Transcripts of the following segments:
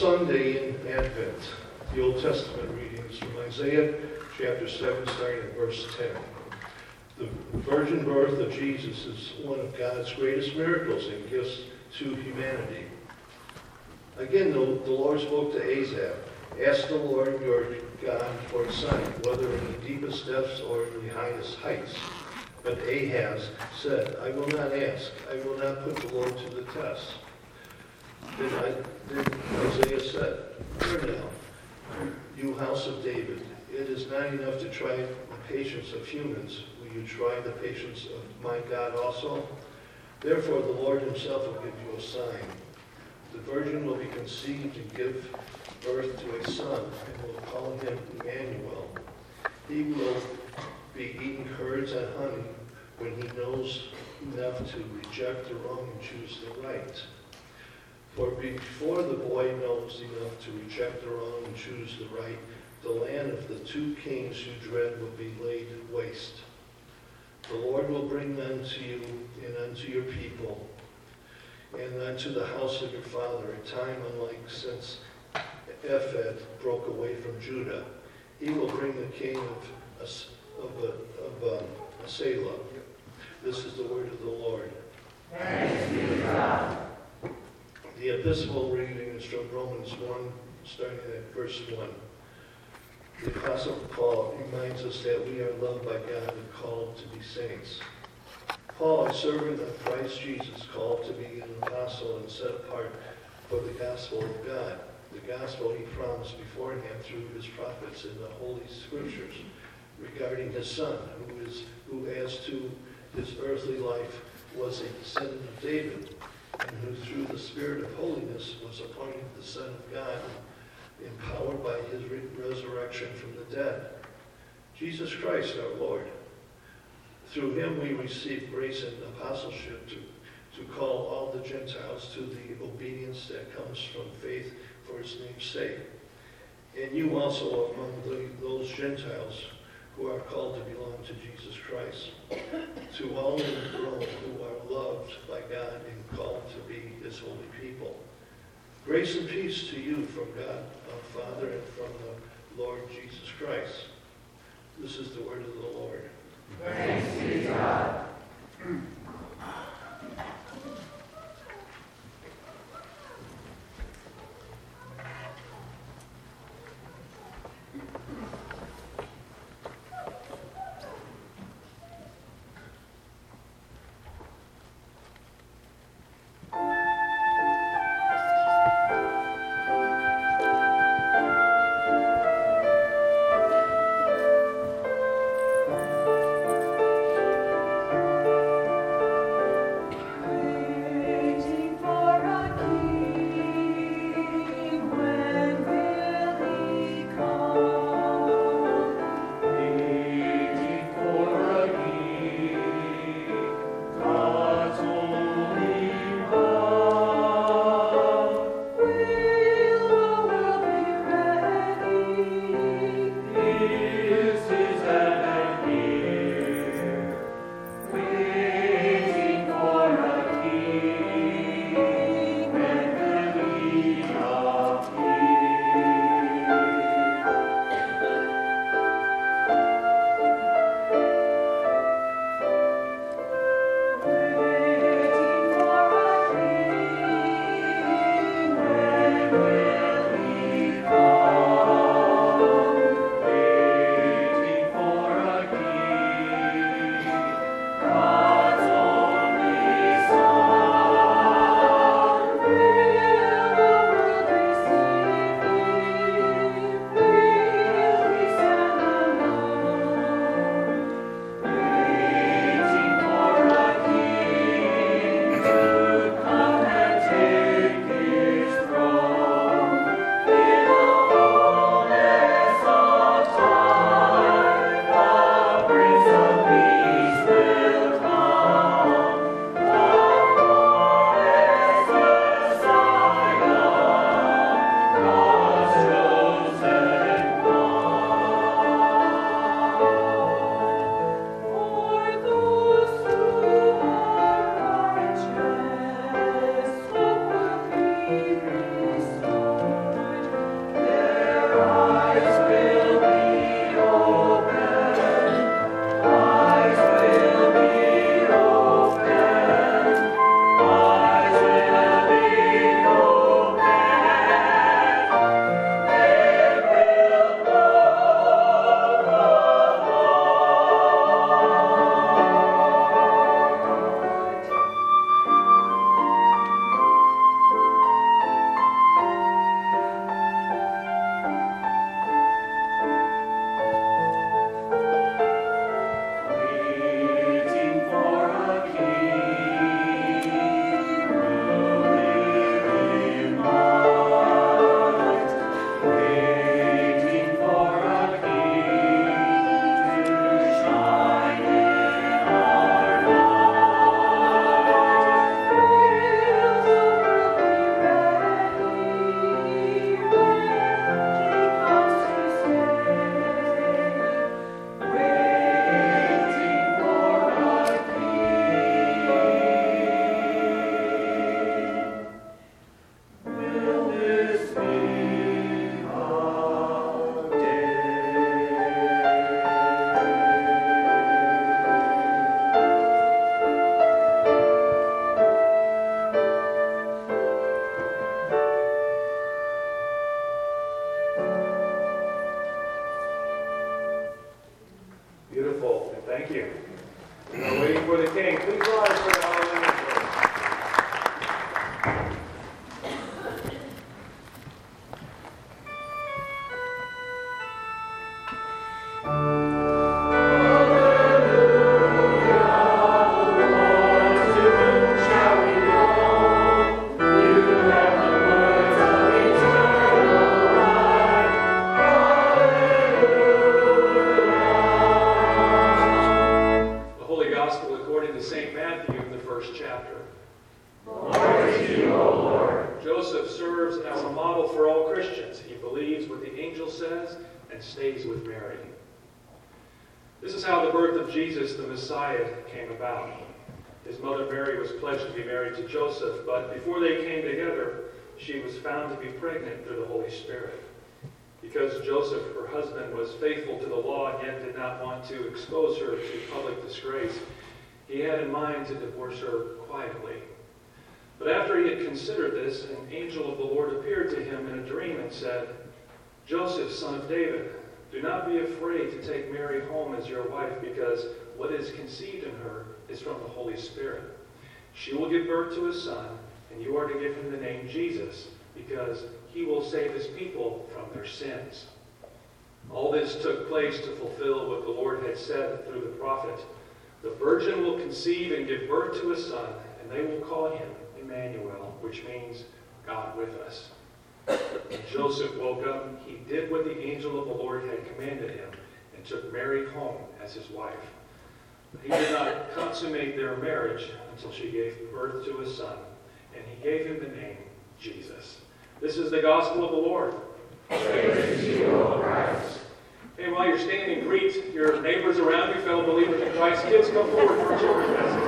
Sunday in Advent, the Old Testament readings from Isaiah chapter 7, starting at verse 10. The virgin birth of Jesus is one of God's greatest miracles and gifts to humanity. Again, the, the Lord spoke to Ahaz, Ask the Lord your God for a sign, whether in the deepest depths or in the highest heights. But Ahaz said, I will not ask. I will not put the Lord to the test. Then, I, then Isaiah said, Hear now, you house of David, it is not enough to try the patience of humans. Will you try the patience of my God also? Therefore, the Lord himself will give you a sign. The virgin will be conceived and give birth to a son, and will call him Emmanuel. He will be eating curds and honey when he knows enough to reject the wrong and choose the right. For before the boy knows enough to reject the wrong and choose the right, the land of the two kings you dread will be laid waste. The Lord will bring them to you and unto your people and unto the house of your father a time unlike since Ephraim broke away from Judah. He will bring the king of, of, of um, Selah. This is the word of the Lord. Thanks be to God. The epistle reading is from Romans 1, starting at verse 1. The Apostle Paul reminds us that we are loved by God and called to be saints. Paul, a servant of Christ Jesus, called to be an apostle and set apart for the gospel of God, the gospel he promised beforehand through his prophets in the Holy Scriptures regarding his son, who is who as to his earthly life was a descendant of David, and who through the Spirit of holiness was appointed the Son of God, empowered by his resurrection from the dead. Jesus Christ our Lord. Through him we receive grace and apostleship to, to call all the Gentiles to the obedience that comes from faith for his name's sake. And you also among the, those Gentiles who are called to belong to Jesus Christ. To all who are loved by God and called to be his holy people. Grace and peace to you from God our Father and from the Lord Jesus Christ. This is the word of the Lord. Thanks be to God. Prophet. The virgin will conceive and give birth to a son, and they will call him Emmanuel, which means God with us. When Joseph woke up, he did what the angel of the Lord had commanded him and took Mary home as his wife. He did not consummate their marriage until she gave birth to a son, and he gave him the name Jesus. This is the gospel of the Lord. Praise to you, O Christ. Hey, while you're standing, greet your neighbors around you, fellow believers in Christ. Kids, come forward for a children's.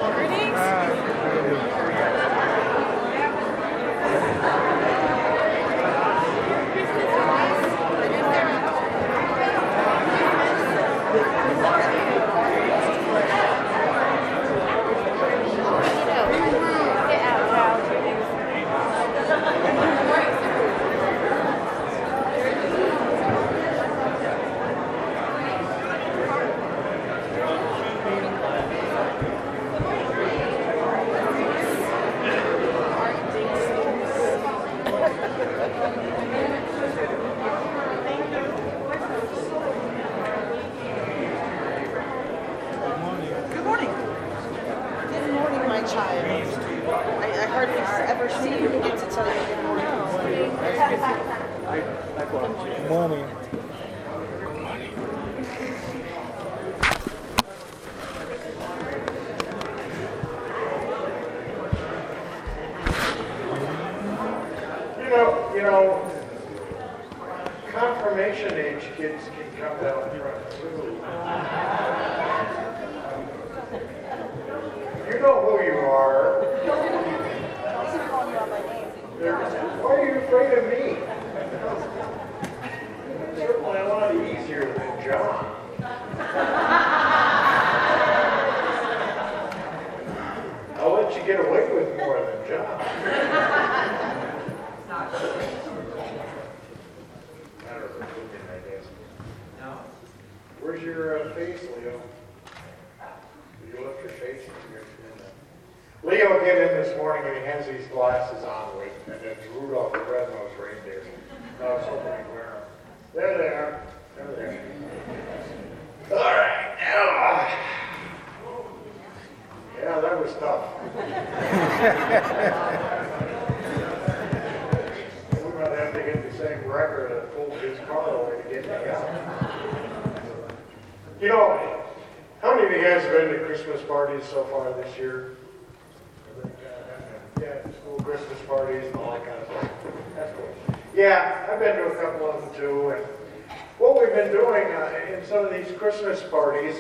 In some of these Christmas parties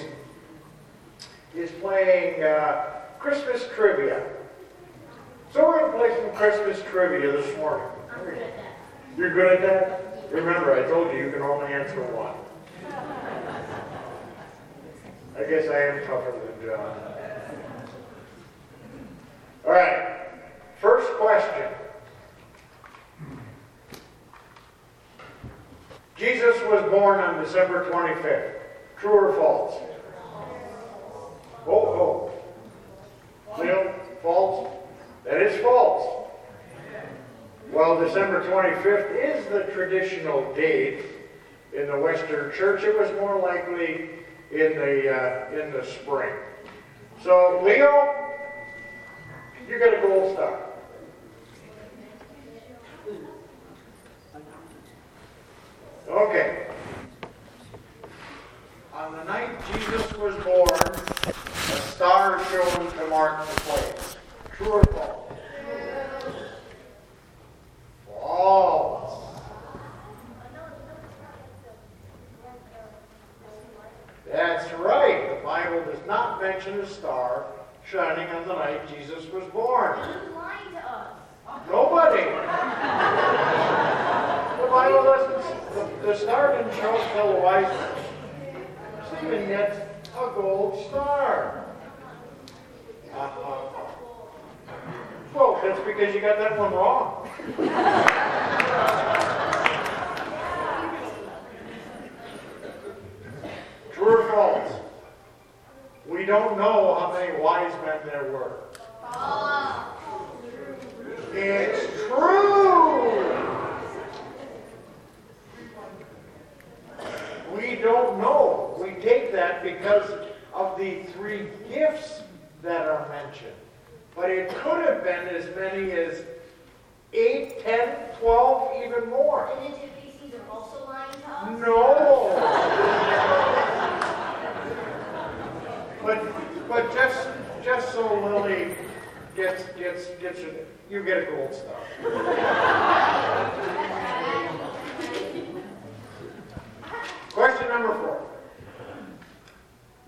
is playing uh, Christmas trivia. So we're going to play some Christmas trivia this morning. You're good at that? Remember, I told you you can only answer one. I guess I am tougher than John. All right. First question. Jesus was born on December 25th. True or false? Oh, oh. Leo, false? That is false. Well, December 25th is the traditional date in the Western Church. It was more likely in the uh, in the spring. So, Leo, you get a gold star. Okay. On the night Jesus was born, a star shone to mark the place. True or false? False. That's right. The Bible does not mention a star shining on the night Jesus was born. Nobody. the Bible doesn't the, star didn't show us till the wise men. It's even yet a gold star. Uh-huh. Well, that's because you got that one wrong. True or false? We don't know how many wise men there were. It's true. We don't know. We take that because of the three gifts that are mentioned. But it could have been as many as 8, 10, 12, even more. And the two feces are also lying to us? No. But, but just, just so Lily gets, gets, gets, you get a gold star. Question number four.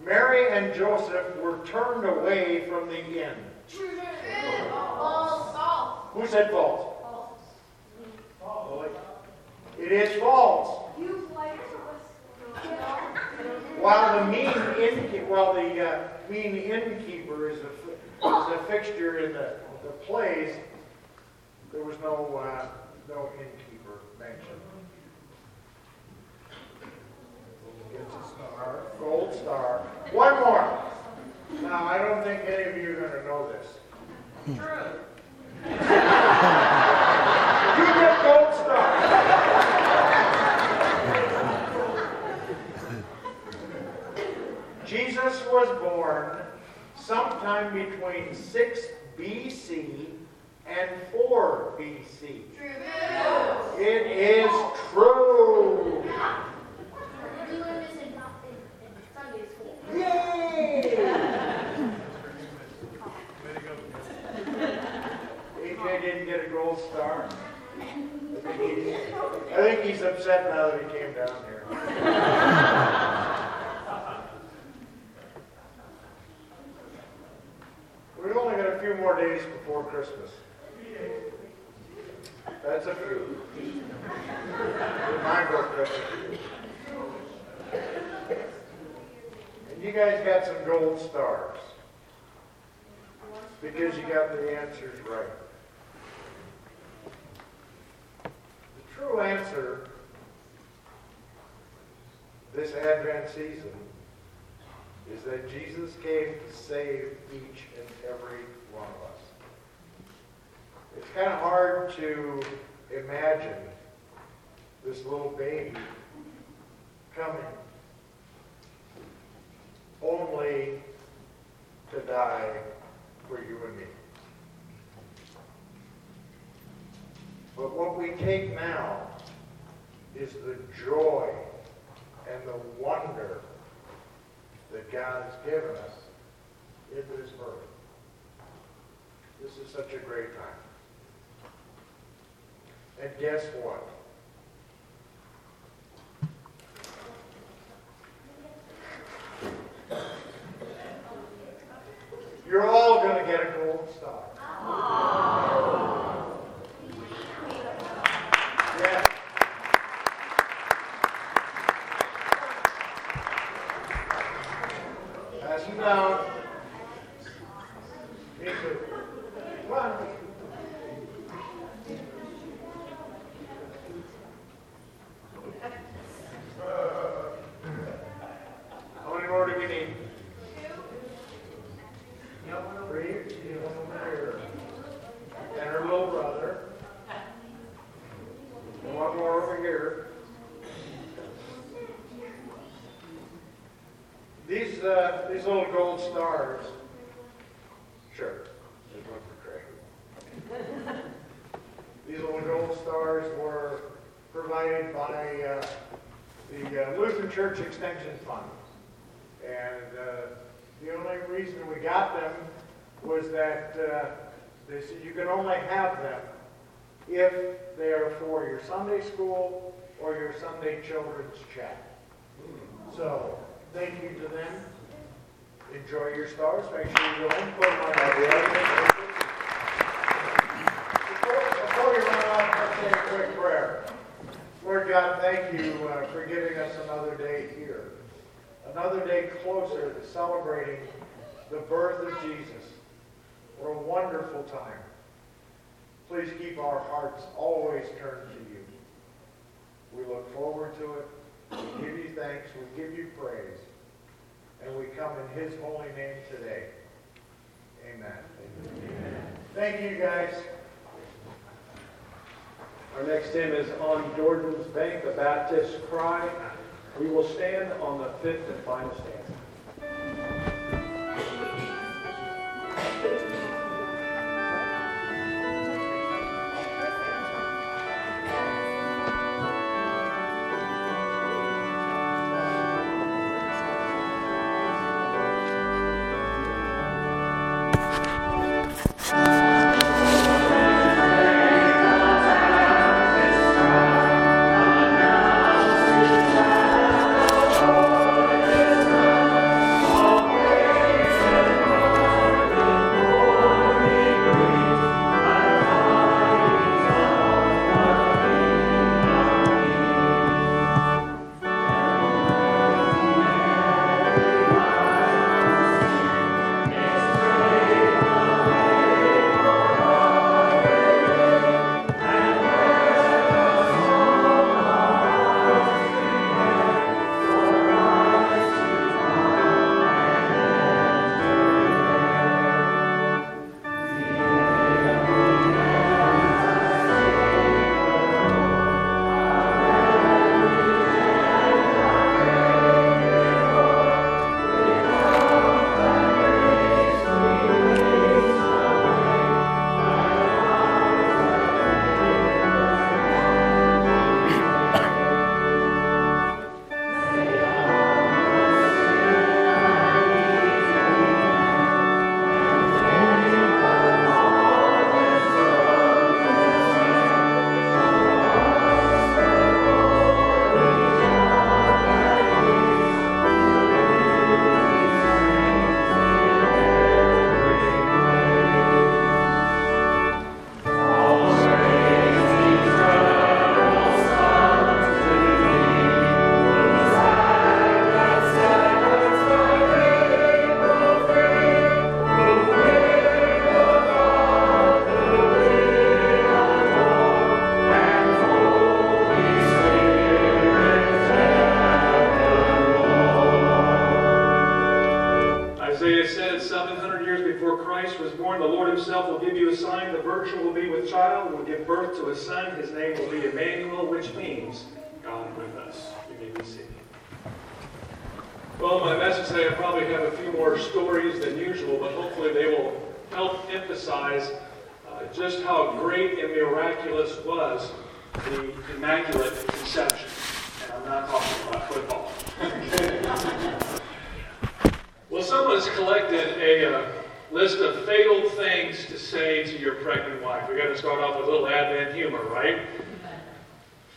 Mary and Joseph were turned away from the inn. False. False. Who said false? False. It is false. While the mean innkeeper, while the uh, mean innkeeper is a, is a fixture in the, the there was no, uh, no innkeeper mentioned. Gets a star, gold star. One more. Now, I don't think any of you are gonna know this. True. You get gold star. Jesus was born sometime between 6 BC and 4 BC. True. It is true. We learned this in, in, in Sunday school. Yay! AJ didn't get a gold star. I think, he's upset now that he came down here. We've only got a few more days before Christmas. That's a few. Mine birthday. And you guys got some gold stars. Because you got the answers right. The true answer this Advent season is that Jesus came to save each and every one of us. It's kind of hard to imagine this little baby coming only to die for you and me. But what we take now is the joy and the wonder that God has given us in this birth. This is such a great time. And guess what? You're all going to get a gold star. Yeah. Pass them down. Me too. Come on. How many more do we need? Three, you one over here. And her little brother. And one more over here. These, these little gold stars. Sure. There's one for Craig. These little gold stars were provided by, uh, the uh, Lutheran Church Extension Fund. And, uh, the only reason we got them was that, uh, they said you can only have them if they are for your Sunday school or your Sunday children's chat. So, thank you to them. Enjoy your stars. Make sure you go and put them on the. Before before we run off, let's say a quick prayer. Lord God, thank you uh, for giving us another day here. Another day closer to celebrating the birth of Jesus. What a wonderful time. Please keep our hearts always turned to you. We look forward to it. We give you thanks. We give you praise. And we come in his holy name today. Amen. Thank you, guys. Our next hymn is On Jordan's Bank, the Baptist Cry. We will stand on the fifth and final stanza.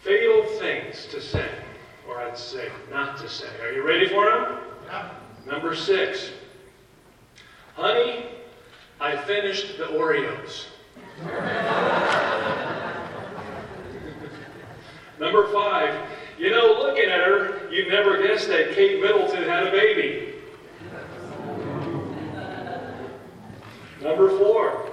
Fatal things to say, or I'd say not to say. Are you ready for them? Yeah. Number six. Honey, I finished the Oreos. Number five. You know, looking at her, you'd never guess that Kate Middleton had a baby. Number four.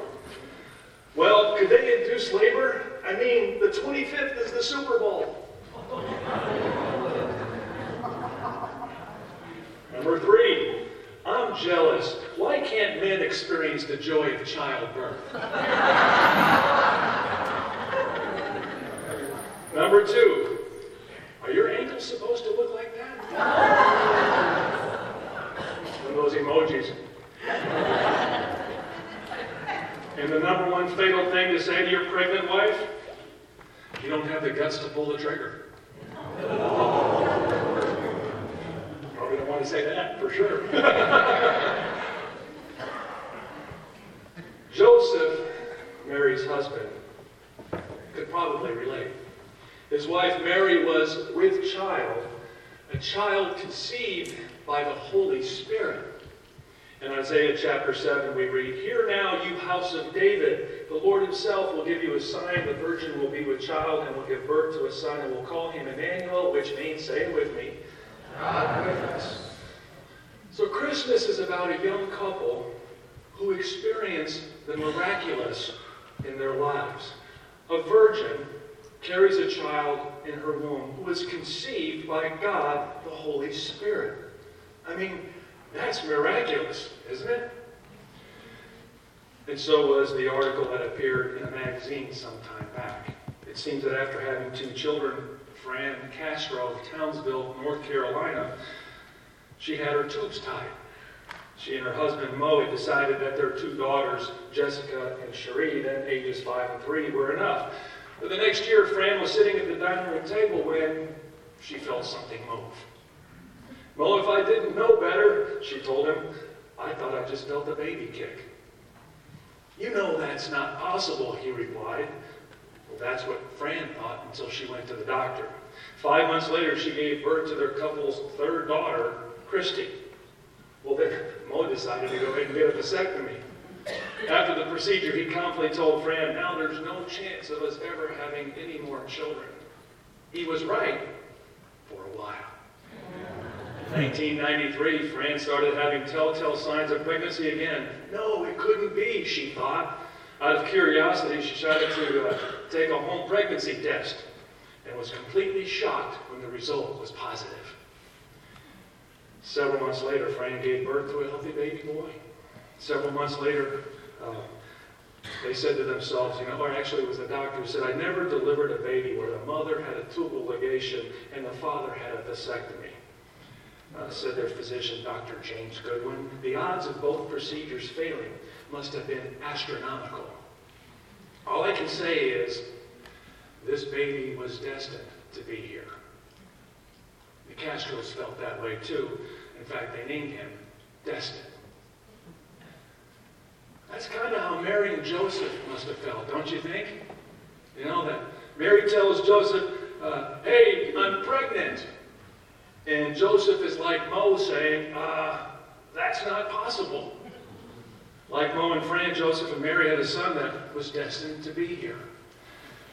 Well, could they induce labor? I mean, the 25th is the Super Bowl. Number three. I'm jealous. Why can't men experience the joy of childbirth? Number two. Are your ankles supposed to look like that? One of those emojis. And the number one fatal thing to say to your pregnant wife, you don't have the guts to pull the trigger. Probably don't want to say that for sure. Joseph, Mary's husband, could probably relate. His wife Mary was with child, a child conceived by the Holy Spirit. In Isaiah chapter 7, we read, Hear now, you house of David, the Lord himself will give you a sign. The virgin will be with child and will give birth to a son, and will call him Emmanuel, which means, say it with me, God with us. So Christmas is about a young couple who experience the miraculous in their lives. A virgin carries a child in her womb who is conceived by God, the Holy Spirit. I mean, that's miraculous, isn't it? And so was the article that appeared in a magazine some time back. It seems that after having two children, Fran Castro of Townsville, North Carolina, she had her tubes tied. She and her husband Moe decided that their two daughters, Jessica and Cherie, then ages five and three, were enough. But the next year, Fran was sitting at the dining room table when she felt something move. Well, if I didn't know better, she told him, I thought I just felt a baby kick. You know that's not possible, he replied. Well, that's what Fran thought until she went to the doctor. Five months later, she gave birth to their couple's third daughter, Christy. Well, then Mo decided to go ahead and get a vasectomy. After the procedure, he confidently told Fran, now there's no chance of us ever having any more children. He was right for a while. 1993, Fran started having telltale signs of pregnancy again. No, it couldn't be, she thought. Out of curiosity, she decided to uh, take a home pregnancy test and was completely shocked when the result was positive. Several months later, Fran gave birth to a healthy baby boy. Several months later, uh, they said to themselves, you know, or actually it was the doctor who said, I never delivered a baby where the mother had a tubal ligation and the father had a vasectomy uh, said their physician, Dr. James Goodwin. The odds of both procedures failing must have been astronomical. All I can say is this baby was destined to be here. The Castros felt that way too. In fact, they named him Destined. That's kind of how Mary and Joseph must have felt, don't you think? You know, that Mary tells Joseph, uh, hey, I'm pregnant. And Joseph is like Mo saying, uh, that's not possible. Like Mo and Fran, Joseph and Mary had a son that was destined to be here.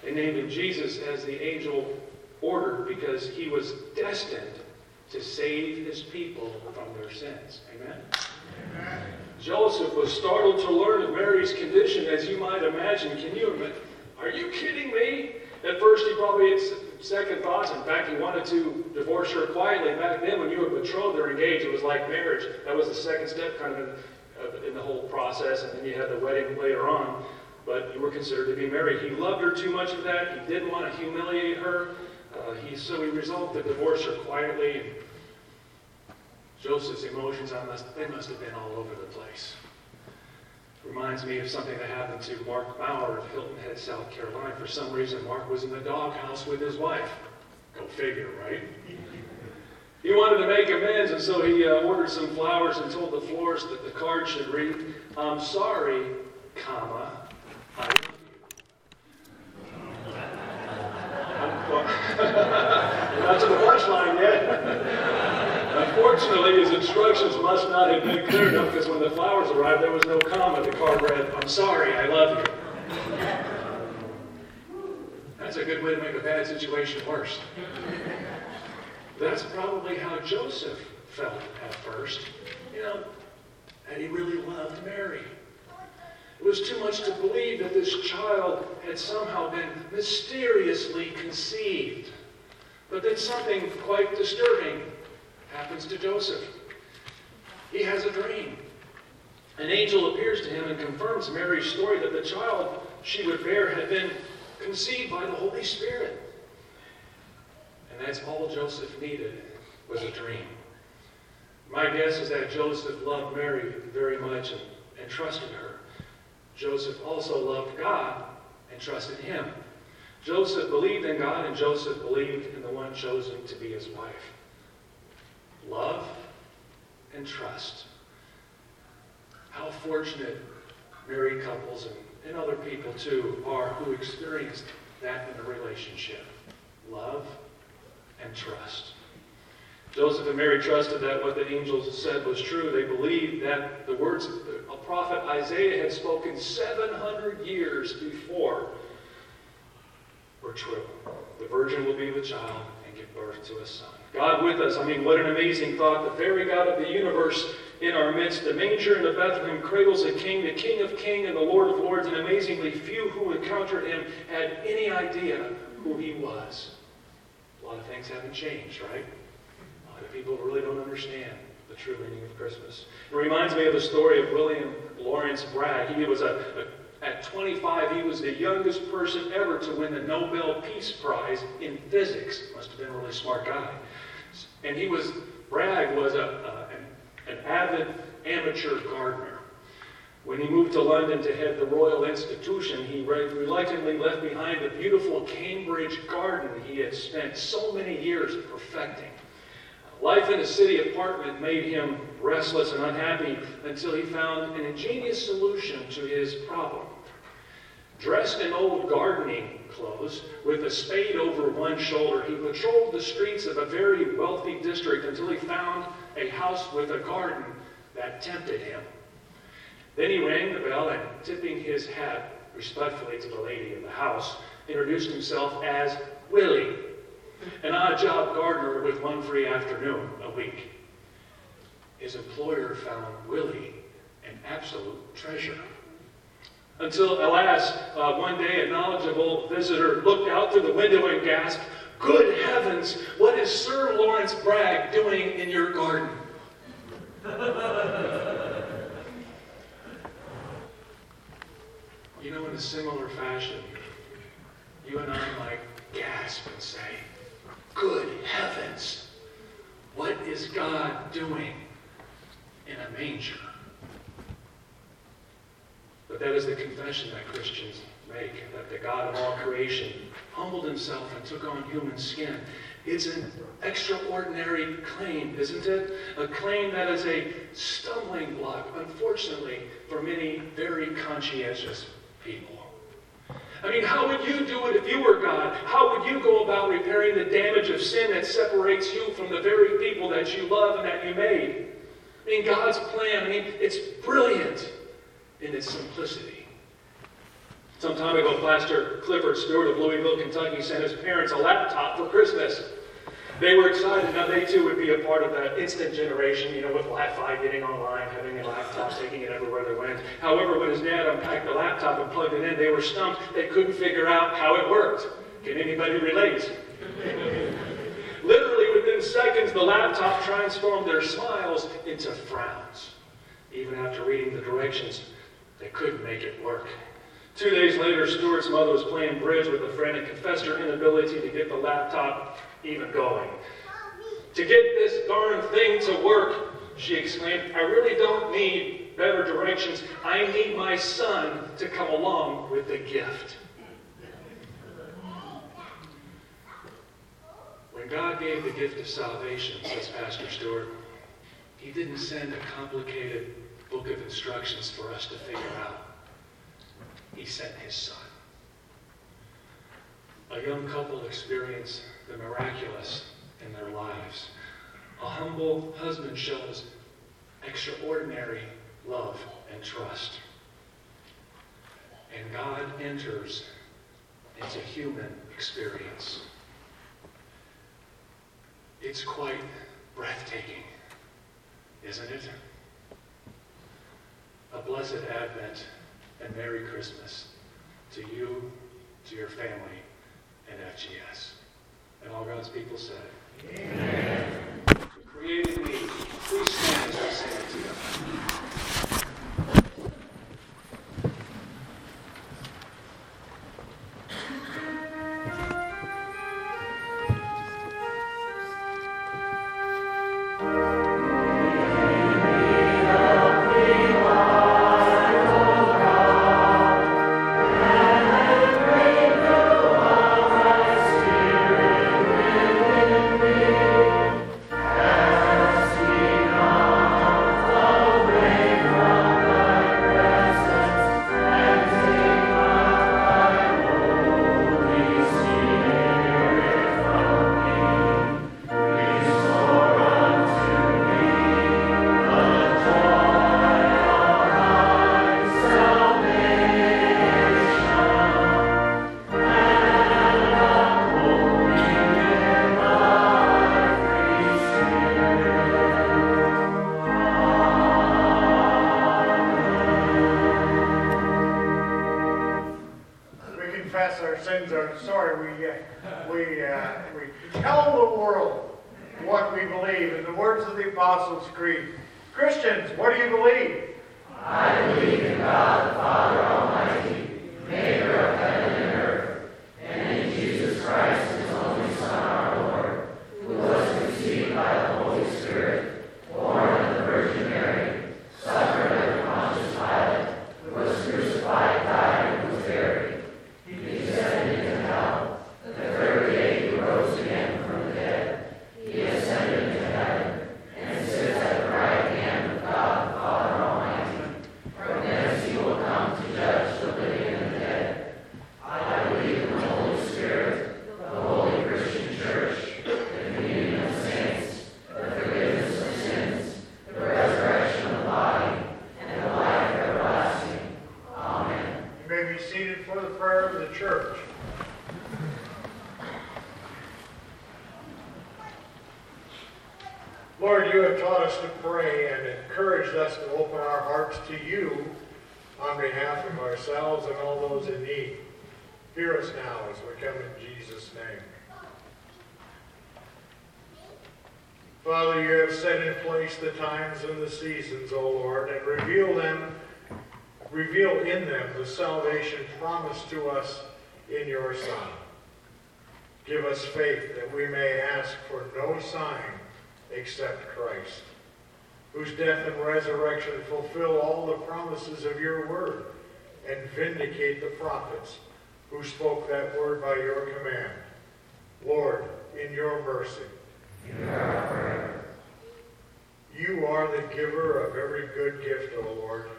They named him Jesus as the angel ordered because he was destined to save his people from their sins. Amen? Amen? Joseph was startled to learn of Mary's condition, as you might imagine. Can you imagine? Are you kidding me? At first, he probably had second thoughts. In fact, he wanted to divorce her quietly. Back then, when you were betrothed or engaged, it was like marriage. That was the second step kind of in, in the whole process, and then you had the wedding later on. But you were considered to be married. He loved her too much of that. He didn't want to humiliate her. Uh, he, so he resolved to divorce her quietly. Joseph's emotions, I must, they must have been all over the place. Reminds me of something that happened to Mark Bauer of Hilton Head, South Carolina. For some reason, Mark was in the doghouse with his wife. Go figure, right? He wanted to make amends, and so he uh, ordered some flowers and told the florist that the card should read, I'm sorry, comma, I love you. Not to the. Unfortunately, his instructions must not have been clear enough because when the flowers arrived, there was no comma. The card read, I'm sorry, I love you. That's a good way to make a bad situation worse. That's probably how Joseph felt at first. You know, and he really loved Mary. It was too much to believe that this child had somehow been mysteriously conceived. But then something quite disturbing happens to Joseph. He has a dream. An angel appears to him and confirms Mary's story that the child she would bear had been conceived by the Holy Spirit. And that's all Joseph needed was a dream. My guess is that Joseph loved Mary very much and, and trusted her. Joseph also loved God and trusted him. Joseph believed in God, and Joseph believed in the one chosen to be his wife love and trust. How fortunate married couples and, and other people too are who experienced that in a relationship love and trust. Joseph and Mary trusted that what the angels said was true. They believed that the words a prophet Isaiah had spoken 700 years before were true. The virgin will be with child and give birth to a son. God with us. I mean, what an amazing thought. The very God of the universe in our midst. The manger in the Bethlehem cradles a king, the King of kings and the Lord of lords, and amazingly few who encountered him had any idea who he was. A lot of things haven't changed, right? A lot of people really don't understand the true meaning of Christmas. It reminds me of the story of William Lawrence Bragg. He was a, a at 25, he was the youngest person ever to win the Nobel Peace Prize in physics. Must have been a really smart guy. And he was, Bragg was a, a, an, an avid amateur gardener. When he moved to London to head the Royal Institution, he reluctantly left behind the beautiful Cambridge garden he had spent so many years perfecting. Life in a city apartment made him restless and unhappy until he found an ingenious solution to his problem. Dressed in old gardening clothes, with a spade over one shoulder, he patrolled the streets of a very wealthy district until he found a house with a garden that tempted him. Then he rang the bell and, tipping his hat respectfully to the lady of the house, introduced himself as Willie, an odd job gardener with one free afternoon a week. His employer found Willie an absolute treasure. Until, alas, uh, one day a knowledgeable visitor looked out through the window and gasped, Good heavens, what is Sir Lawrence Bragg doing in your garden? you know, in a similar fashion, you and I might gasp and say, Good heavens, what is God doing in a manger? But that is the confession that Christians make, that the God of all creation humbled himself and took on human skin. It's an extraordinary claim, isn't it? A claim that is a stumbling block, unfortunately, for many very conscientious people. I mean, how would you do it if you were God? How would you go about repairing the damage of sin that separates you from the very people that you love and that you made? I mean, God's plan, I mean, it's brilliant in its simplicity. Some time ago, Pastor Clifford Stewart of Louisville, Kentucky, sent his parents a laptop for Christmas. They were excited. Now, they too would be a part of that instant generation, you know, with Wi Fi, getting online, having a laptop, taking it everywhere they went. However, when his dad unpacked the laptop and plugged it in, they were stumped. They couldn't figure out how it worked. Can anybody relate? Literally, within seconds, the laptop transformed their smiles into frowns. Even after reading the directions, they couldn't make it work. Two days later, Stewart's mother was playing bridge with a friend and confessed her inability to get the laptop even going. To get this darn thing to work, she exclaimed, I really don't need better directions. I need my son to come along with the gift. When God gave the gift of salvation, says Pastor Stewart, he didn't send a complicated book of instructions for us to figure out. He sent his son. A young couple experience the miraculous in their lives. A humble husband shows extraordinary love and trust. And God enters into human experience. It's quite breathtaking, isn't it? A blessed Advent and Merry Christmas to you, to your family, and FGS. And all God's people said, Amen. created me. Please stand as we sing together. Set in place the times and the seasons, O Lord, and reveal them reveal in them the salvation promised to us in your Son. Give us faith that we may ask for no sign except Christ, whose death and resurrection fulfill all the promises of your word and vindicate the prophets who spoke that word by your command. Lord, in your mercy, you are the giver of every good gift, O Lord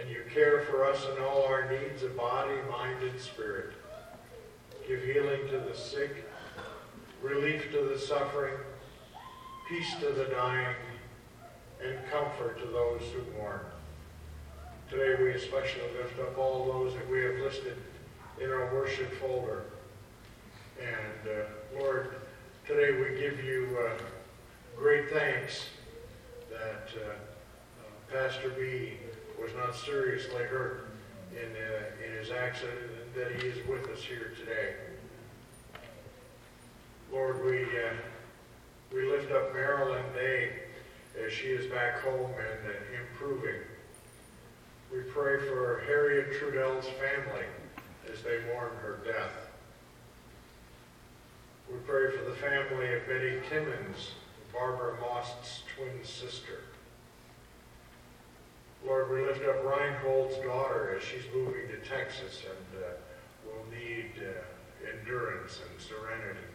and you care for us in all our needs of body, mind, and spirit. Give healing to the sick, relief to the suffering, peace to the dying, and comfort to those who mourn. Today we especially lift up all those that we have listed in our worship folder. And uh, Lord, today we give you uh, great thanks that uh, uh, Pastor B was not seriously hurt in, uh, in his accident and that he is with us here today. Lord, we, uh, we lift up Marilyn Day as she is back home and uh, improving. We pray for Harriet Trudell's family as they mourn her death. We pray for the family of Betty Timmons, Barbara Most's twin sister. Lord, we lift up Reinhold's daughter as she's moving to Texas and uh, will need uh, endurance and serenity.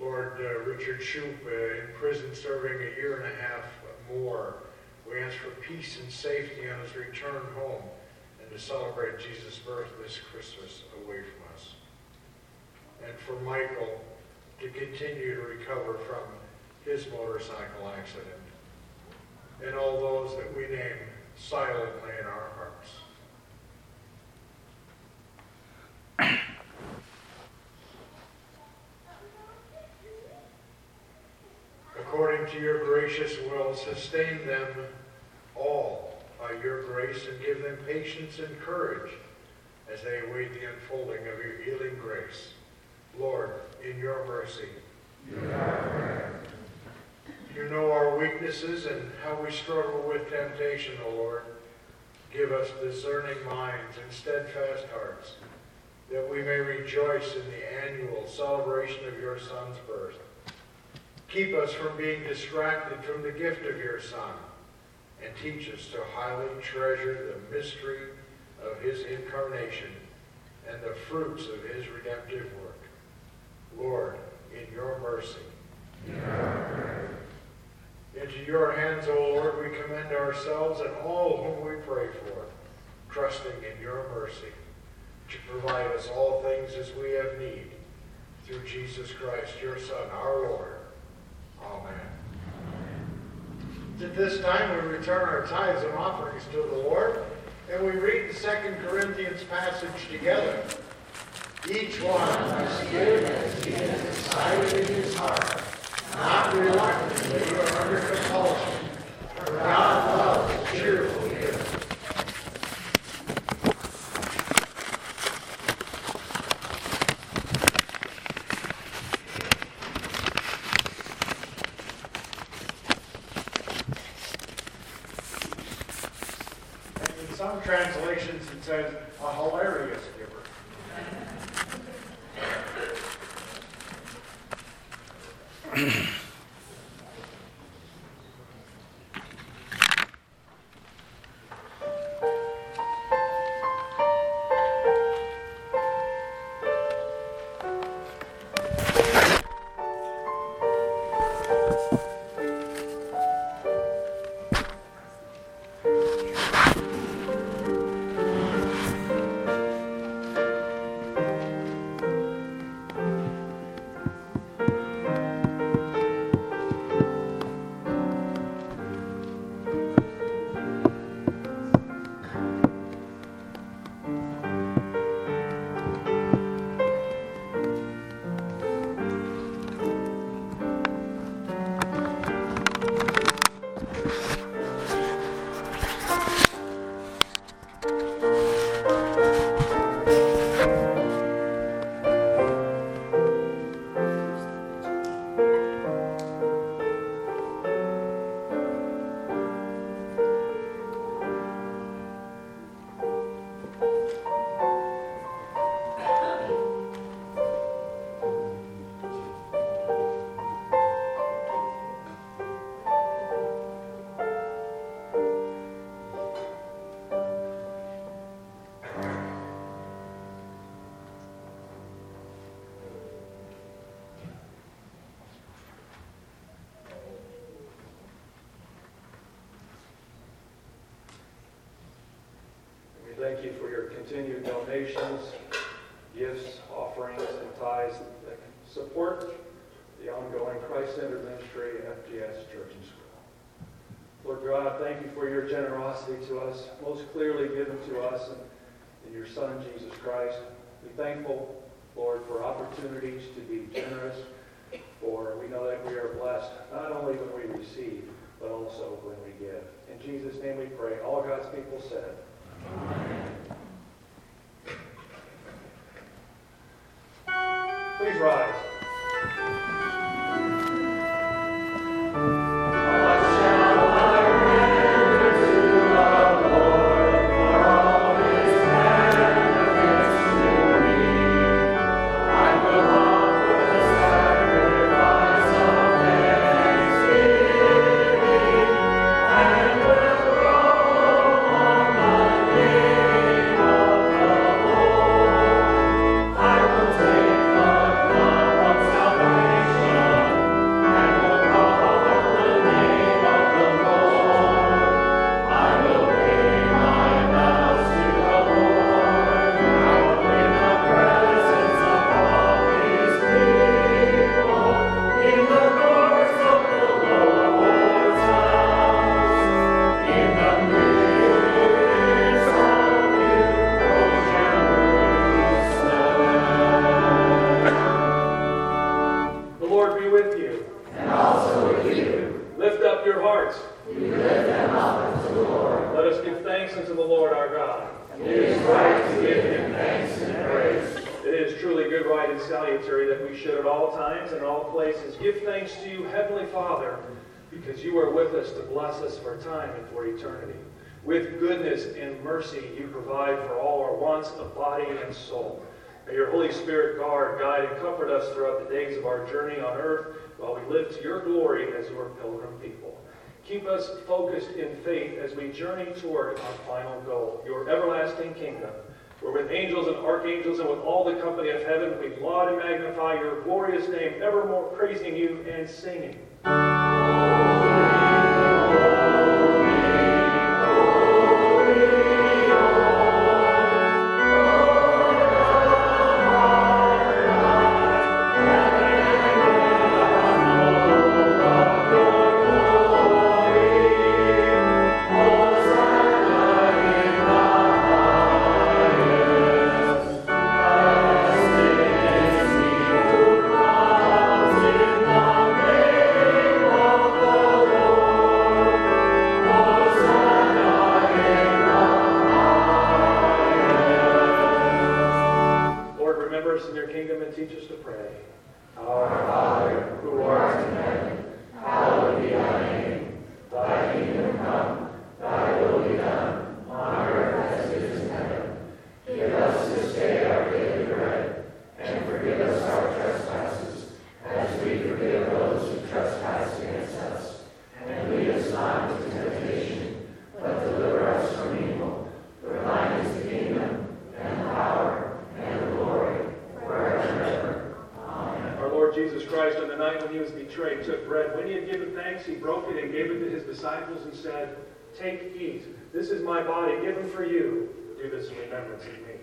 Lord, uh, Richard Shoup uh, in prison serving a year and a half more. We ask for peace and safety on his return home and to celebrate Jesus' birth this Christmas away from us. And for Michael to continue to recover from his motorcycle accident and all those that we name silently in our hearts. According to your gracious will, sustain them all by your grace and give them patience and courage as they await the unfolding of your healing grace. Lord, in your mercy. You know our weaknesses and how we struggle with temptation, O Lord. Give us discerning minds and steadfast hearts, that we may rejoice in the annual celebration of your Son's birth. Keep us from being distracted from the gift of your Son, and teach us to highly treasure the mystery of his incarnation and the fruits of his redemptive work. Lord, in your mercy. Into your hands, O Lord, we commend ourselves and all whom we pray for, trusting in your mercy to provide us all things as we have need. Through Jesus Christ, your Son, our Lord. Amen. At this time, we return our tithes and offerings to the Lord, and we read the Second Corinthians passage together. Each one must give as he has decided in his heart, not reluctantly or under compulsion, for God loves a thank you for your continued donations, gifts, offerings, and tithes that support the ongoing Christ-centered ministry at FGS Church and School. Lord God, thank you for your generosity to us, most clearly given to us in, in your Son, Jesus Christ. We're thankful, Lord, for opportunities to be generous, for we know that we are blessed not only when we receive, but also when we give. In Jesus' name we pray. All God's people said, Please us throughout the days of our journey on earth while we live to your glory as your pilgrim people. Keep us focused in faith as we journey toward our final goal, your everlasting kingdom, where with angels and archangels and with all the company of heaven we laud and magnify your glorious name, evermore praising you and singing. Betrayed, took bread. When he had given thanks, he broke it and gave it to his disciples and said, Take, eat. This is my body given for you. Do this in remembrance of me.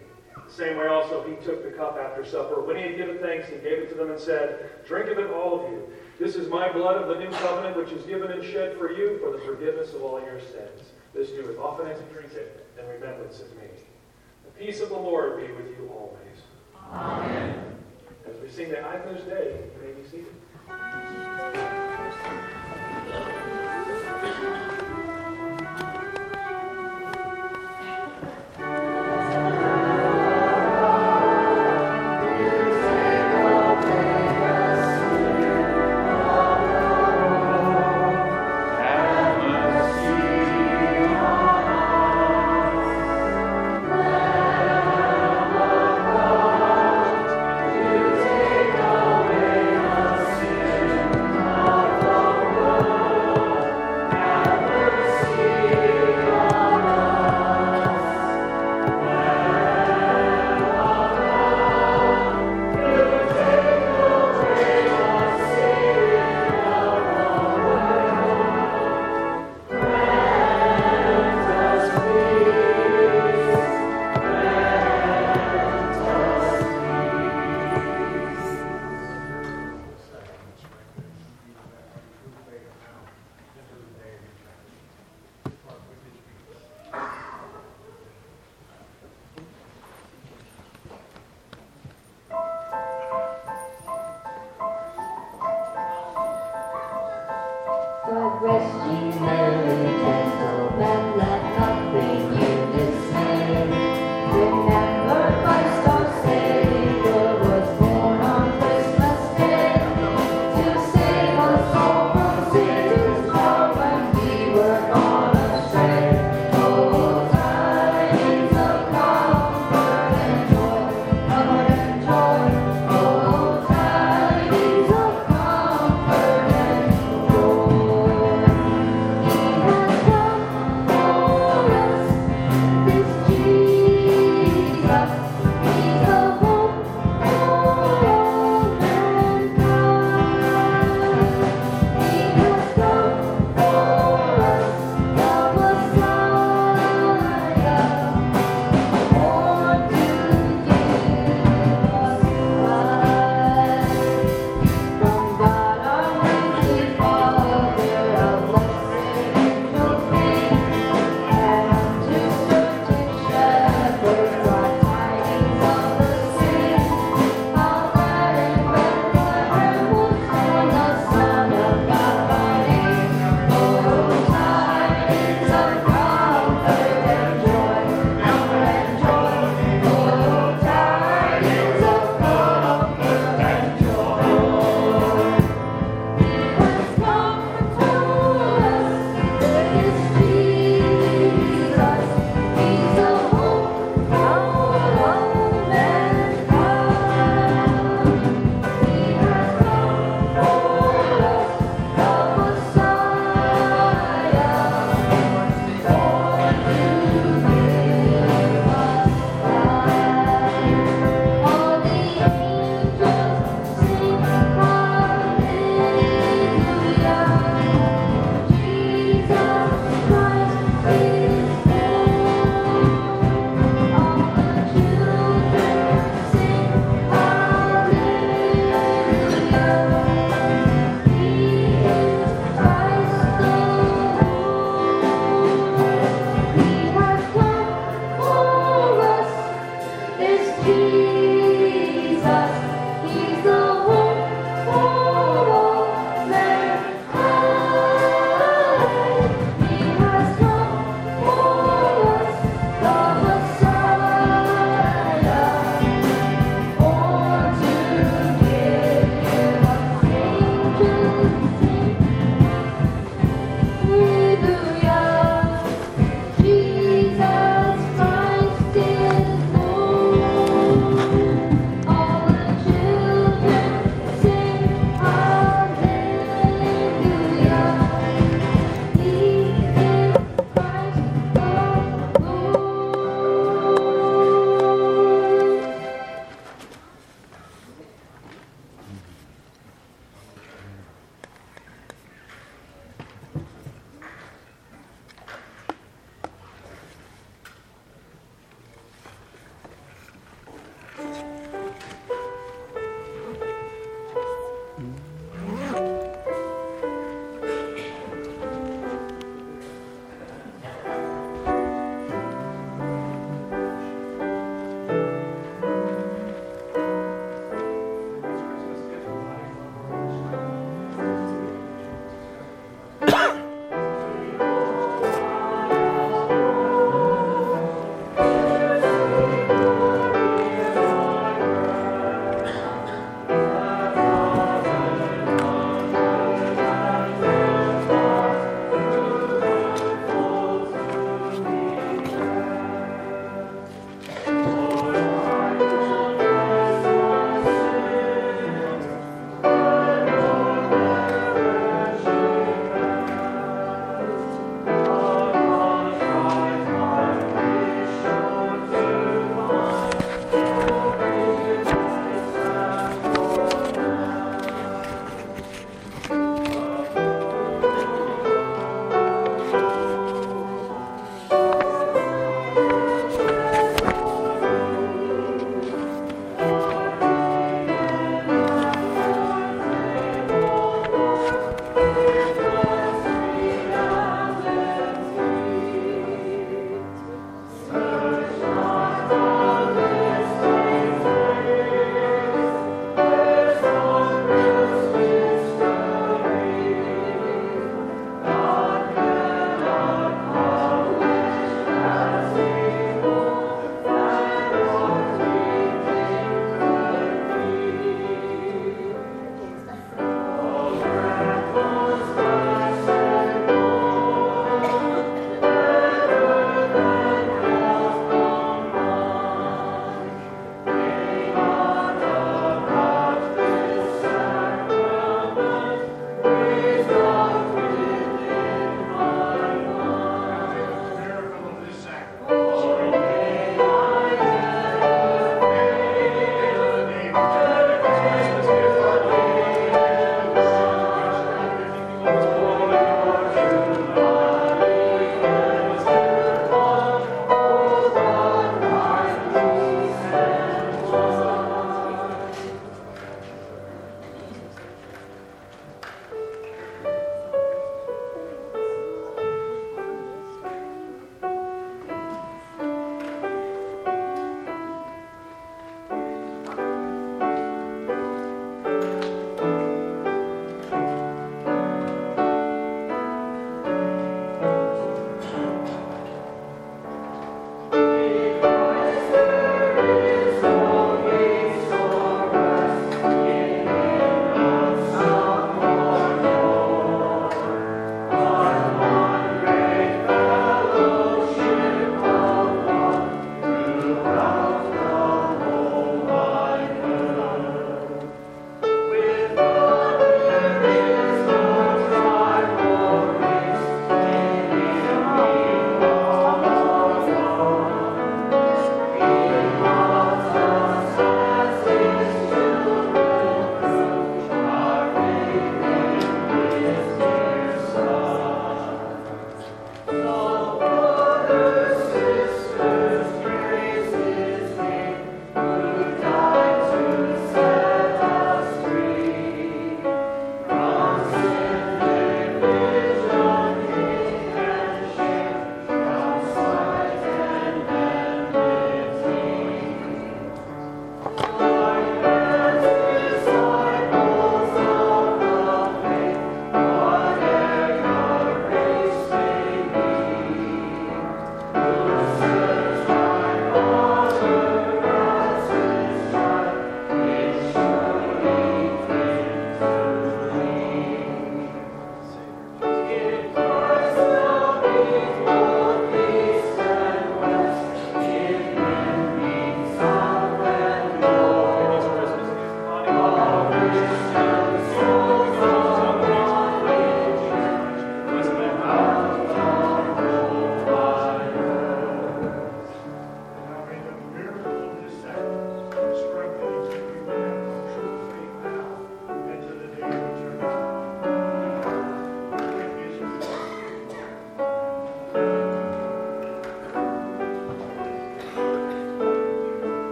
The same way also he took the cup after supper. When he had given thanks, he gave it to them and said, Drink of it, all of you. This is my blood of the new covenant, which is given and shed for you for the forgiveness of all your sins. This do as often as you drink it in remembrance of me. The peace of the Lord be with you always. Amen. As we sing the Agnus Dei, may be seated. Thank you.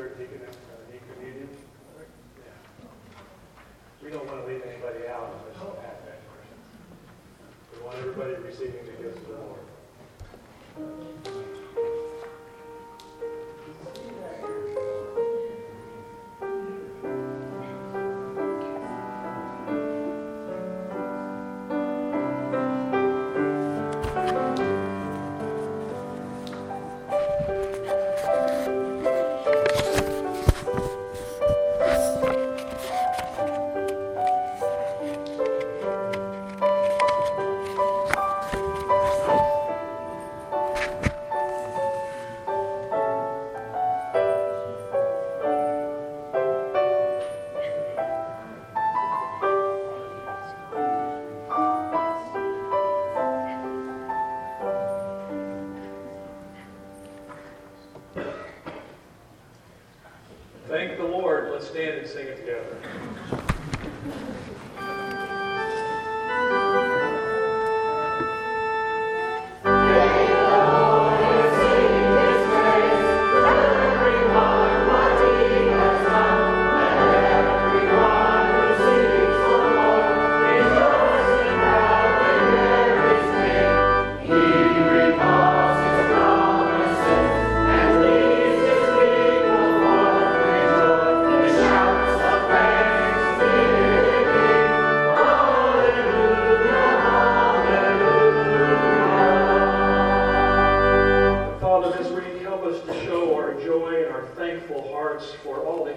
third deacon, uh, deacon union. Yeah. We don't want to leave anybody out of this. We want everybody receiving the gifts of the Lord.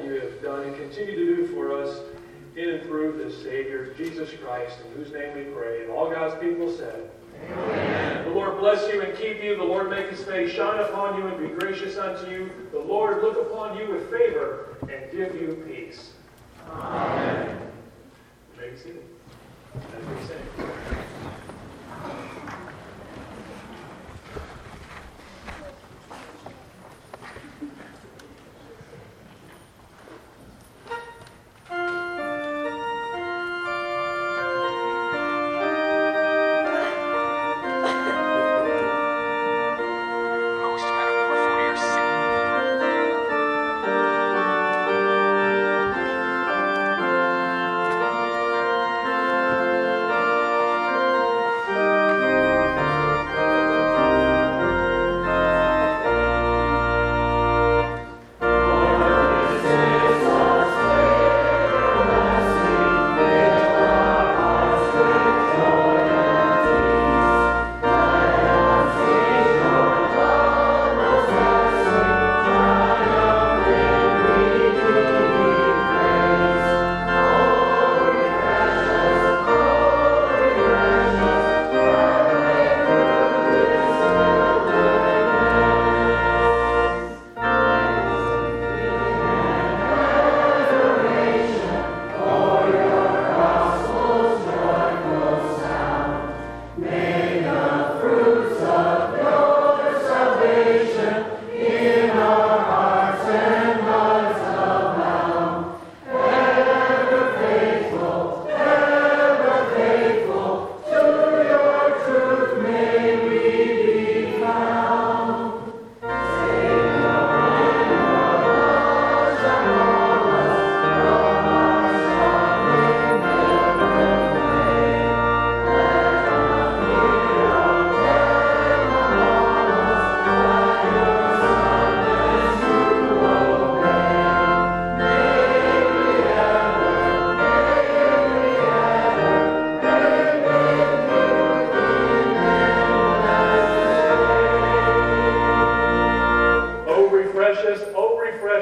That you have done and continue to do for us in and through the Savior, Jesus Christ, in whose name we pray. And all God's people said, Amen. The Lord bless you and keep you. The Lord make his face shine upon you and be gracious unto you. The Lord look upon you with favor and give you peace. Amen. You may be seated. As we sing.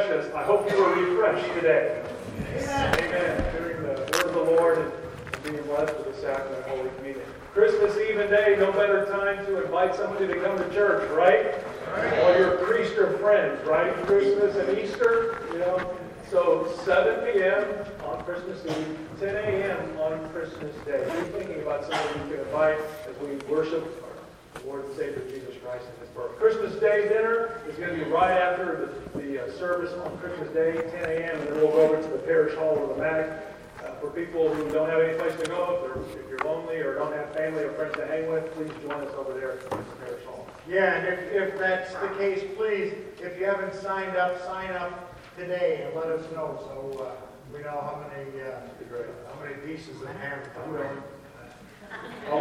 Refresh us. I hope you were refreshed today. Amen. Hearing the word of the Lord and being blessed with the sacrament of Holy Communion. Christmas Eve and day, no better time to invite somebody to come to church, right? All your Chreaster friends, right? Christmas and Easter, you know. So 7 p.m. on Christmas Eve, 10 a.m. on Christmas Day. Be thinking about somebody you can invite as we worship our Lord and Savior Jesus Christ in His birth. Christmas Day dinner is going to be right after the, the uh, service on Christmas Day, 10 a.m., and then we'll go over to the parish hall or the MAC. Uh, for people who don't have any place to go, if, if you're lonely or don't have family or friends to hang with, please join us over there at the parish hall. Yeah, and if, if that's the case, please, if you haven't signed up, sign up today and let us know, so, uh, we know how many, uh, how pieces and ham. I'm going. I'll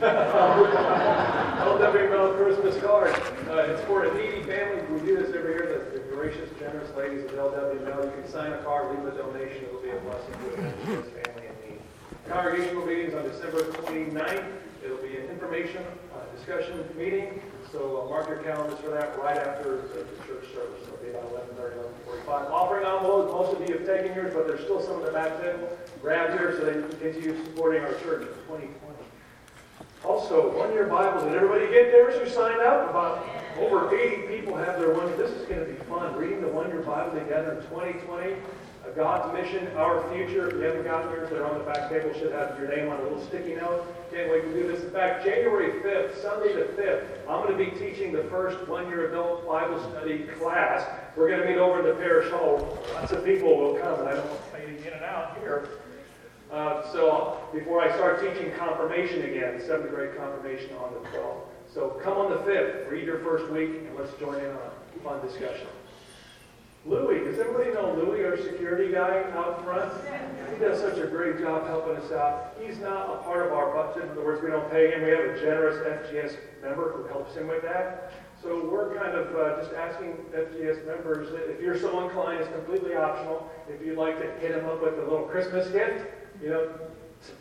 my bike. LWML Christmas card. Uh, it's for a needy family. We do this every year. The, the gracious, generous ladies of LWML. You can sign a card, leave a donation. It'll be a blessing to this family in need. Congregational meetings on December 29th. It'll be an information uh, discussion meeting. So uh, mark your calendars for that right after the church service. It'll be about 11:30, 11:45. Offering envelopes. Most of you have taken yours, but there's still some in the back table. Grab yours so they can continue supporting our church in 2020. Also, one-year Bibles. Did everybody get theirs who signed up? About over 80 people have their one. This is going to be fun. Reading the one-year Bible together in 2020. Uh, God's mission, our future. If you haven't gotten yours, they're on the back table. Should have your name on a little sticky note. Can't wait to do this. In fact, January 5th, Sunday the 5th, I'm going to be teaching the first one-year adult Bible study class. We're going to meet over in the parish hall. Lots of people will come, I don't want to in and out here. Uh, so before I start teaching confirmation again, seventh grade confirmation on the 12th. So come on the 5th, read your first week, and let's join in on a fun discussion. Louis, does everybody know Louis, our security guy out front? He does such a great job helping us out. He's not a part of our budget. In other words, we don't pay him. We have a generous FGS member who helps him with that. So we're kind of uh, just asking FGS members, if you're so inclined, it's completely optional. If you'd like to hit him up with a little Christmas gift, you know,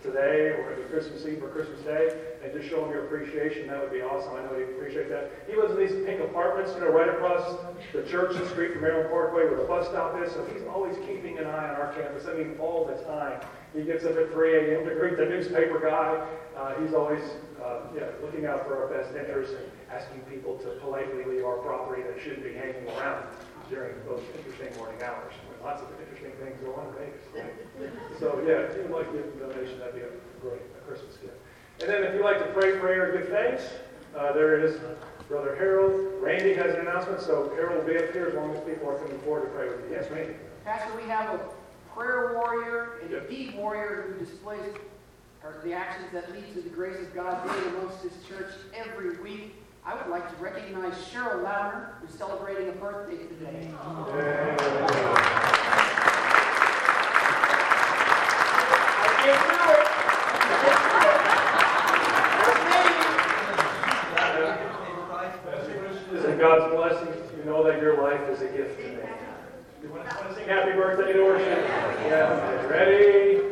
today or maybe Christmas Eve or Christmas Day, and just show him your appreciation, that would be awesome. I know he'd appreciate that. He lives in these pink apartments, you know, right across the church and street from Maryland Parkway where the bus stop is, so he's always keeping an eye on our campus. I mean, all the time. He gets up at 3 a.m. to greet the newspaper guy. Uh, he's always, uh, yeah, looking out for our best interests and asking people to politely leave our property that shouldn't be hanging around during those interesting morning hours. when Lots of interesting things go on in Vegas. right? So, yeah, if you'd like to give a donation, that'd be a great a Christmas gift. And then if you'd like to pray, pray, or give thanks, uh, there is Brother Harold. Randy has an announcement, so Harold will be up here as long as people are coming forward to pray with you. Yes, Randy? Pastor, we have a prayer warrior and a deed warrior who displays the actions that lead to the grace of God daily amongst his church every week. I would like to recognize Cheryl Louder, who's celebrating a birthday today. Listen, God's blessing, you know that your life is a gift to me. You want to sing happy birthday to her? Yeah, ready?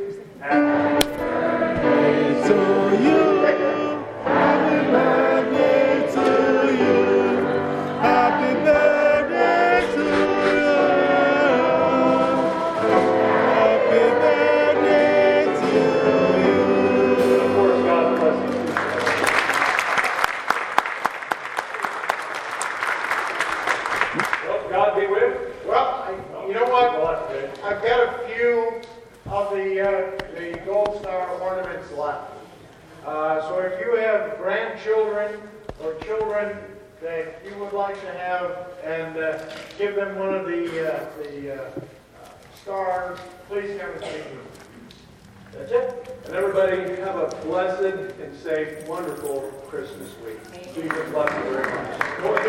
Them one of the, uh, the uh, stars, please come and see me. That's it. And everybody have a blessed and safe, wonderful Christmas week. Jesus bless you very much. Go in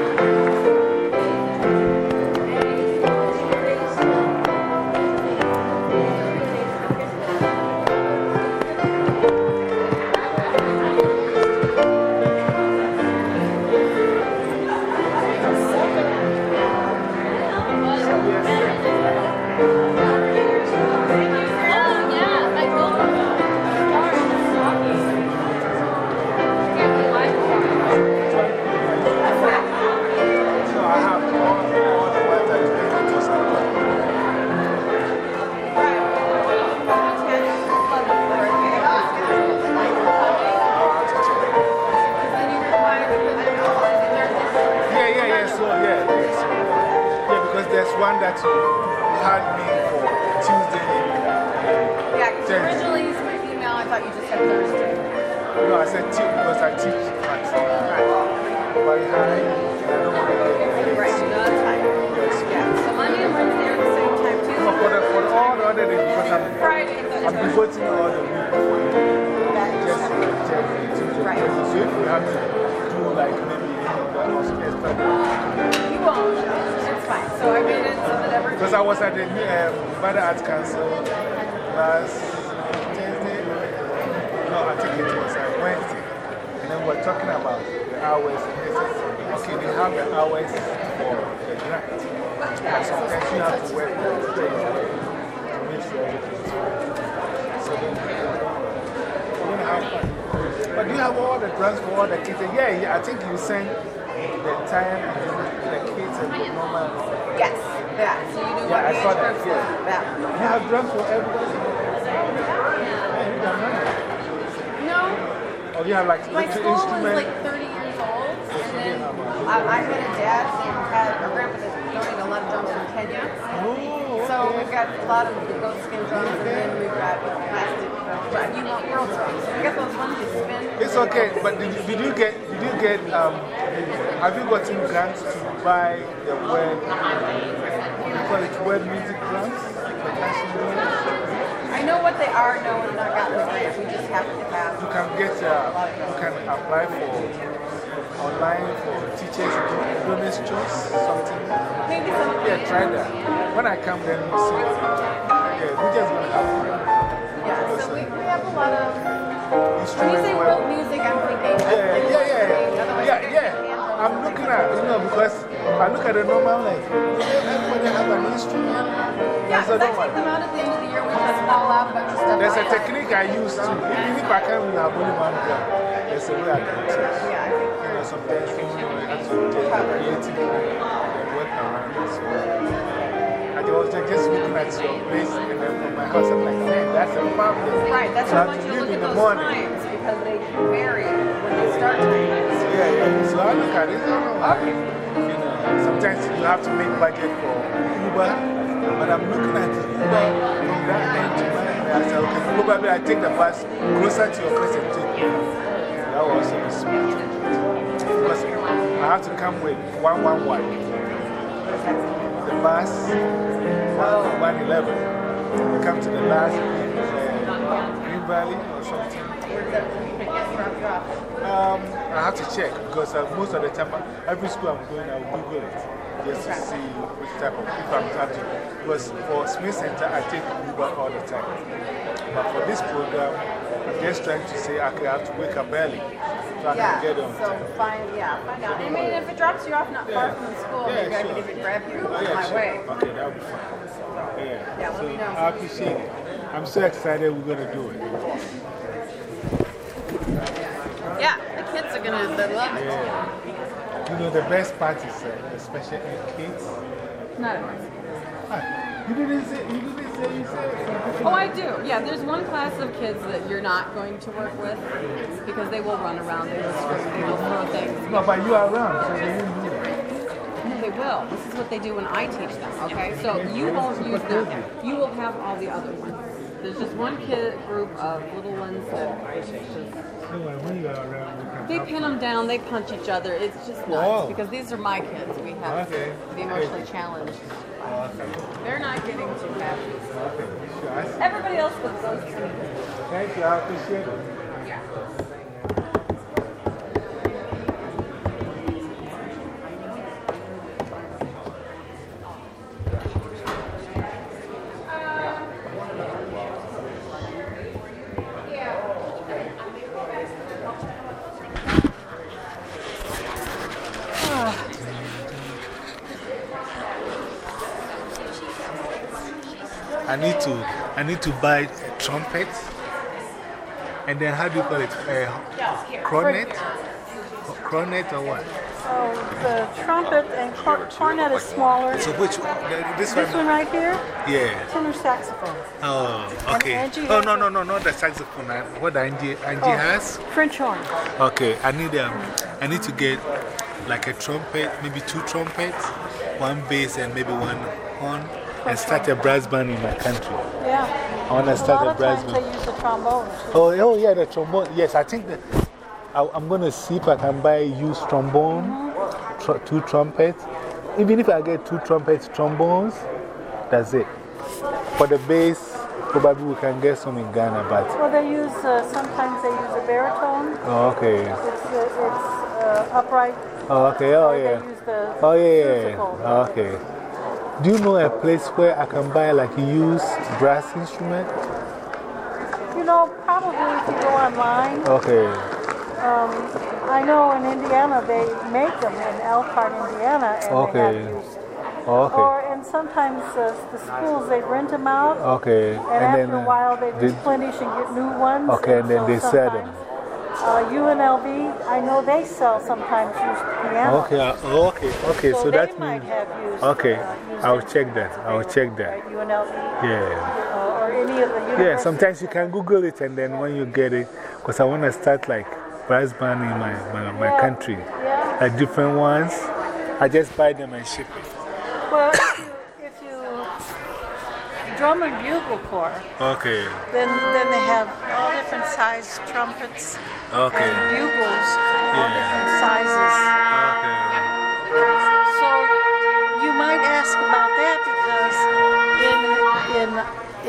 peace. I'm devoting the week. Just uh, Tuesday, Tuesday, Right. So if have to do like maybe you won't, it's fine. So I that Because I was at the Nevada Arts Council last Thursday. No, I think it was uh, Wednesday. And then we were talking about the hours. Okay, they have the hours for the grant. And sometimes you have to work for the day to make sure everything is fine. So then we're going to have fun. But do you have all the drums for all the kids? Yeah, yeah, I think you sent the time and the kids and the normal. Yes, that. So you know Yeah, I what saw age that, groups yeah. that. You have drums for everybody? Yeah, you don't know. No, Oh, you have like my little school is instruments? like 30 years old, and then I, I had a dad who had a grandpa that donated a lot of drums from Kenya. Oh, So we've got a lot of the goat skin drums, and then we've got plastic you want world got those ones you spin. It's okay, but did you, did you get, did you get, um, have you gotten grants to buy the word, you call it word music grants? I know what they are. No, we've not gotten the grant. We just have to have. You can get, uh, you can apply for online for teachers, donors choice, something. Maybe some of Yeah, try that. When I come, then you see. Yeah, we just going to have fun. Yeah, so we, we have a lot of. When you say world music, I'm thinking. Yeah, yeah, yeah. Yeah, yeah. I'm looking at, you know, because I look at the normal, like, everybody have an instrument. Yeah, I because I take them out at the end of the year. We just haul out a bunch of stuff. There's a I technique I use to, even if I can't have only one drum, there's a way I can teach. Yeah, I think know, sometimes you know, you have to take creative and work around it. So I was just looking at your place and then from my house, I'm like, man, that's a problem. Right, that's so why I I have to to look leave in the morning. because they vary when they start times. Yeah, yeah. So I look at it. I don't know why. You know, sometimes you have to make budget for Uber, but I'm looking at Uber from that end to my end. I said, okay, I take the bus closer to your place and take you. That was so smart. Because I have to come with 111. The bus, 111. You come to the last uh, Green Valley or something. Um, I have to check because uh, most of the time, uh, every school I'm going, I'll Google it just to see which type of people I'm talking. Because for Smith Center, I take Uber all the time. But for this program, I'm just trying to say, I have to wake up early so I Yeah, can get on so time. find, yeah, find out. I mean, if it drops you off not far from the school, Yeah, maybe I sure. can even grab you Oh, on yeah, my sure. way. Okay, that would be fine. Yeah, Yeah, let so me know. I appreciate it. I'm so excited we're going to do it. Yeah, the kids are going to love it. Yeah. You know, the best part is uh, especially in kids. Not advice. Ah, you didn't say, you didn't say, you said. Oh, I do. Yeah, there's one class of kids that you're not going to work with because they will run around, they will scream, they will throw things. No, but you are around, so they won't do it. No, they will. This is what they do when I teach them, okay? So you won't use them. You will have all the other ones. There's just one kid group of little ones that just, No, when you are around, we can they pin them down, they punch each other. It's just nuts Whoa. because these are my kids. We have Okay. to be emotionally challenged. They're not getting too happy. Okay, sure. I see. Everybody else but those two. Thank you, I appreciate it. I need to, I need to buy a trumpet. And then how do you call it? Uh, cornet? Cornet or what? So the trumpet and cor cornet is smaller. So which one? This This one? one right here, Yeah. tenor saxophone. Oh, okay. Oh, no, no, no, not the saxophone. What Angie, Angie Oh, has? French horn. Okay, I need, um, I need to get like a trumpet, maybe two trumpets, one bass, and maybe one horn, and start a brass band in my country. Yeah. I want to start a brass band. they use the trombone. Oh, oh, yeah, the trombone. Yes, I think that I, I'm going to see if I can buy used trombone, tr two trumpets. Even if I get two trumpets, trombones, that's it. For the bass, probably we can get some in Ghana, but. Well, they use, uh, sometimes they use a baritone. Oh, okay. It's, uh, it's uh, upright. Oh, okay. Oh, yeah. The Oh, yeah, yeah, yeah. Okay. Do you know a place where I can buy like used brass instrument? You know, probably if you go online. Okay. Um, I know in Indiana they make them in Elkhart, Indiana, and Okay. they have used. Okay. Or, and sometimes uh, the schools, they rent them out. Okay. And, after uh, a while, they replenish and get new ones. Okay, and then so they sell them. Uh, UNLV, I know they sell sometimes used pianos. Okay, uh, okay, okay. So, So that means. Okay, uh, I'll check that. I'll check that. At UNLV. Yeah. Uh, or any of the Yeah, sometimes you can Google it and then when you get it, because I want to start like brass band in my, my, my Yeah. country. Yeah. Like different ones. I just buy them and ship it. Well, if you, if you drum and bugle corps, Okay, then, then they have all different sized trumpets okay, and bugles, all different sizes. okay. So you might ask about that because in, in,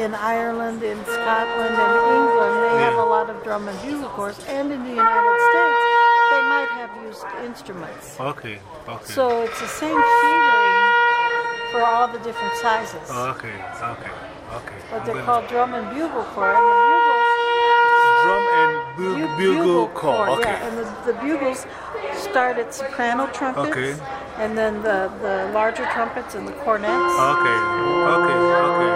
in Ireland, in Scotland, and England, they have a lot of drum and bugle corps, and in the United States, they might have used instruments. Okay, okay. So it's the same fingering for all the different sizes. Oh, okay, okay, okay. But I'm they're called drum and bugle corps. And the bugles, Drum and bu bu- bugle call. Okay. yeah. And the, the bugles start at soprano trumpets. Okay. And then the, the larger trumpets and the cornets. Okay, okay, okay.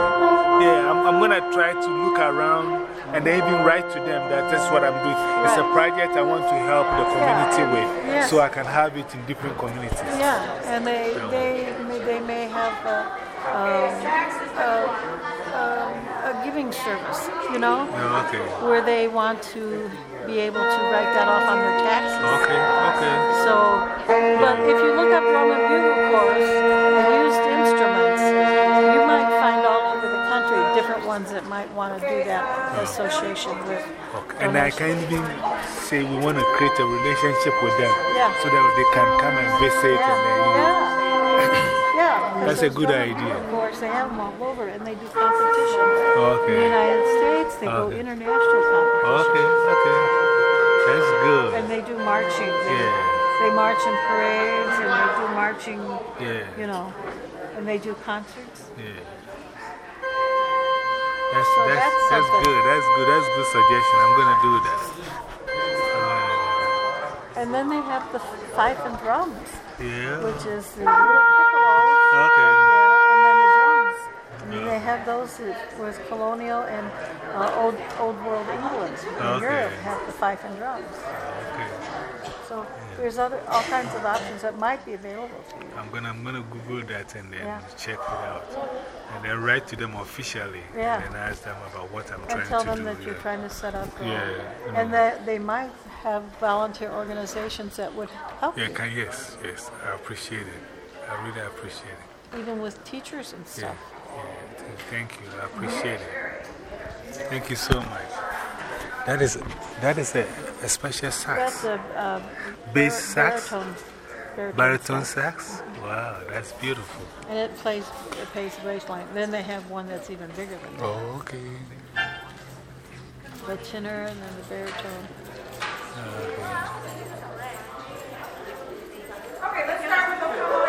Yeah, I'm, I'm going to try to look around and then even write to them that that's what I'm doing. It's a project I want to help the community with Yes. so I can have it in different communities. Yeah, and they, they, they may have a, um, a, um, a giving service, you know, Yeah, okay. where they want to be able to write that off on their taxes. Okay, okay. So, but if you look up drum and bugle corps and used instruments, you might find all over the country different ones that might want to do that association with. okay. And I can even say we want to create a relationship with them Yeah. so that they can come and visit and then, you know. Yeah. That's a good idea. Of course, they have them all over and they do competitions. Okay. In the United States, they go Okay. international competitions. Okay, okay. That's good. And they do marching. They, Yeah. they march in parades and they do marching, Yeah. you know, and they do concerts. Yeah. That's, So that's, that's that's good. That's good. That's good suggestion. I'm going to do that. And then they have the fife and drums, Yeah. which is the little. Okay. Yeah, and then the drums. And then they have those that was colonial and uh, old, old world England. In Okay. Europe have the fife and drums. Okay. So there's other, all kinds of options that might be available to you. I'm going to I'm gonna Google that and then check it out. And then write to them officially. Yeah. And then ask them about what I'm And trying tell them do. that you're trying to set up. Yeah, And that they might have volunteer organizations that would help Yeah, you, can, yes, yes. I appreciate it. I really appreciate it even with teachers and stuff. Yeah, yeah. Thank you. I appreciate it. Thank you so much. That is, that is a, a special sax. That's a bass sax. Baritone, baritone, baritone sax. -hmm. Wow, that's beautiful. And it plays, a the bass line. Then they have one that's even bigger than that. Oh, okay. The tenor and then the baritone. Okay. okay, let's start with the